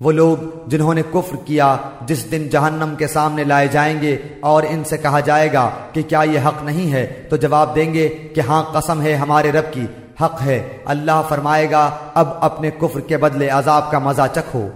وہ لوگ جنہوں نے کفر کیا جس دن جہنم کے سامنے لائے جائیں گے اور ان سے کہا جائے گا کہ کیا یہ حق نہیں ہے، تو جواب دیں گے کہ ہاں قسم ہے ہمارے رب کی، حق ہے، اللہ فرمائے گا، اب اپنے کفر کے بدلے عذاب کا مزہ چکھو۔